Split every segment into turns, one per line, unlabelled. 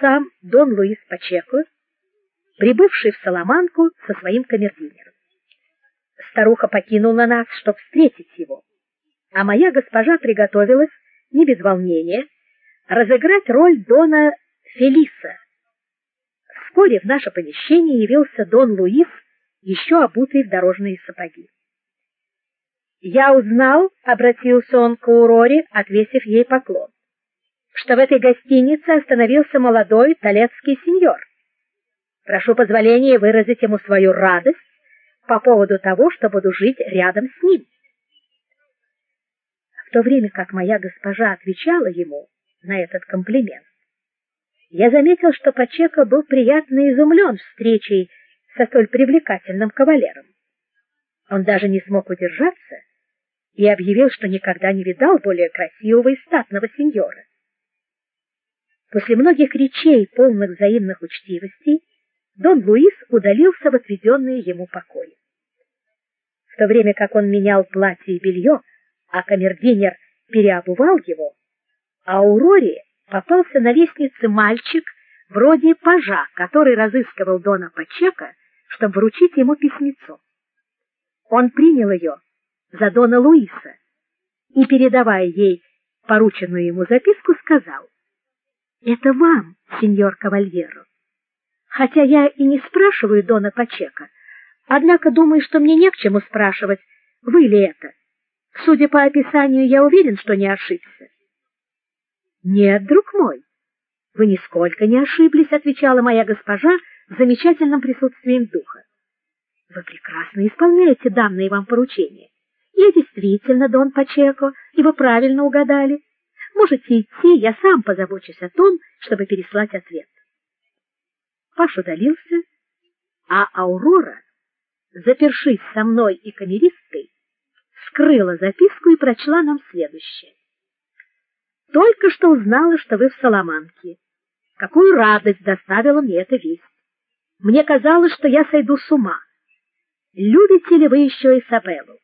сам Дон Луис Пачеко, прибывший в Саламанку со своим камердинером. Старуха покинула нас, чтобы встретить его, а моя госпожа приготовилась, не без волнения, разыграть роль Дона Фелиса. Вскоре в наше помещение явился Дон Луис, еще обутый в дорожные сапоги. Я узнал, обратился он к Ауроре, отвесив ей поклон, что в этой гостинице остановился молодой талецкий сеньор. Прошу позволения выразить ему свою радость по поводу того, что буду жить рядом с ним. В то время как моя госпожа отвечала ему на этот комплимент, я заметил, что Пачеко был приятно изумлен встречей со столь привлекательным кавалером. Он даже не смог удержаться и объявил, что никогда не видал более красивого и статного сеньора. После многих речей, полных взаимных учтивостей, Дон Луис удалился в отведенные ему покои. В то время как он менял платье и белье, а камердинер переобувал его, Ауроре попался на лестнице мальчик вроде пажа, который разыскивал Дона Пачека, чтобы вручить ему письмецо. Он принял ее за Дона Луиса и, передавая ей порученную ему записку, сказал: "Это вам, сеньор Кавальеро. Хотя я и не спрашиваю Дона Пачека, однако думаю, что мне не к чему спрашивать, вы ли это. Судя по описанию, я уверен, что не ошибся". "Нет, друг мой, вы нисколько не ошиблись", отвечала моя госпожа с замечательным присутствием духа. Вы прекрасно исполняете данные вам поручения. Я действительно Дон Пачеко, и вы правильно угадали. Можете идти, я сам позабочусь о том, чтобы переслать ответ. Паш удалился, а Аурора, запершись со мной и камеристкой, скрыла записку и прочла нам следующее. Только что узнала, что вы в Саламанке. Какую радость доставила мне эта весть. Мне казалось, что я сойду с ума. Любите ли вы еще Изабеллу?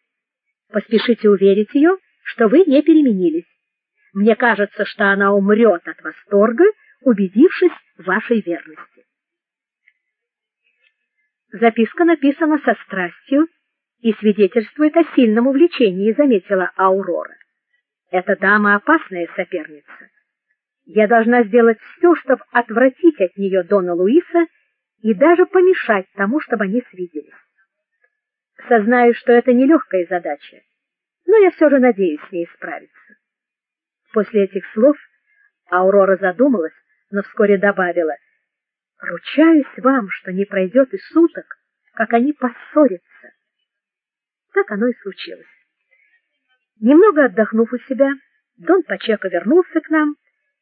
Поспешите уверить ее, что вы не переменились. Мне кажется, что она умрет от восторга, убедившись в вашей верности. Записка написана со страстью и свидетельствует о сильном увлечении, заметила Аурора. Эта дама опасная соперница. Я должна сделать все, чтобы отвратить от нее Дона Луиса и даже помешать тому, чтобы они свиделись. Сознаю, что это нелегкая задача, но я все же надеюсь с ней справиться. После этих слов Аурора задумалась, но вскоре добавила: "Ручаюсь вам, что не пройдет и суток, как они поссорятся". Так оно и случилось. Немного отдохнув у себя, Дон Пачеко вернулся к нам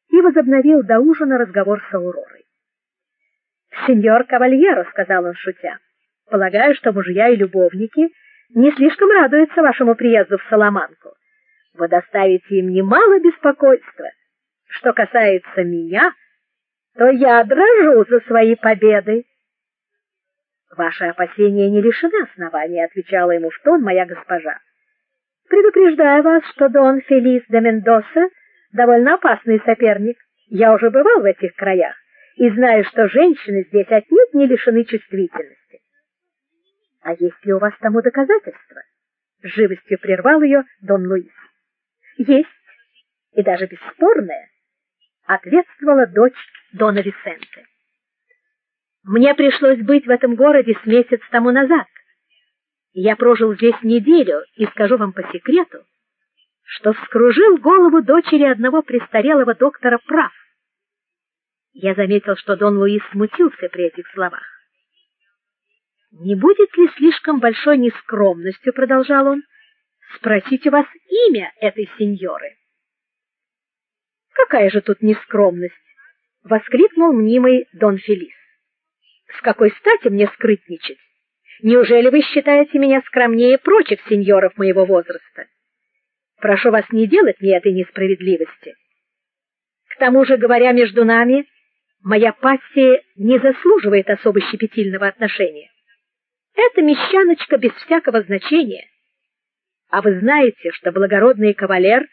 и возобновил до ужина разговор с Ауророй. "Сеньор Кавальеро", сказал он шутя. Полагаю, что мужья и любовники не слишком радуются вашему приезду в Саламанку. Вы доставите им немало беспокойства. Что касается меня, то я дрожу за свои победы. Ваши опасения не лишены основания, отвечала ему в тон моя госпожа. Предупреждаю вас, что Дон Фелис де Мендоса довольно опасный соперник. Я уже бывал в этих краях и знаю, что женщины здесь отнюдь не лишены чувствительности. А есть ли у вас тому доказательства? Живостью прервал ее Дон Луис. Есть, и даже бесспорное, ответствовала дочь Дона Висенте. Мне пришлось быть в этом городе с месяц тому назад. Я прожил здесь неделю, и скажу вам по секрету, что вскружил голову дочери одного престарелого доктора прав. Я заметил, что Дон Луис смутился при этих словах. Не будет ли слишком большой нескромностью, продолжал он, спросить у вас имя этой сеньоры? Какая же тут нескромность, воскликнул мнимый Дон Фелис. С какой стати мне скрытничать? Неужели вы считаете меня скромнее прочих сеньоров моего возраста? Прошу вас не делать мне этой несправедливости. К тому же, говоря между нами, моя пассия не заслуживает особо щепетильного отношения. Это мещаночка без всякого значения. А вы знаете, что благородный кавалер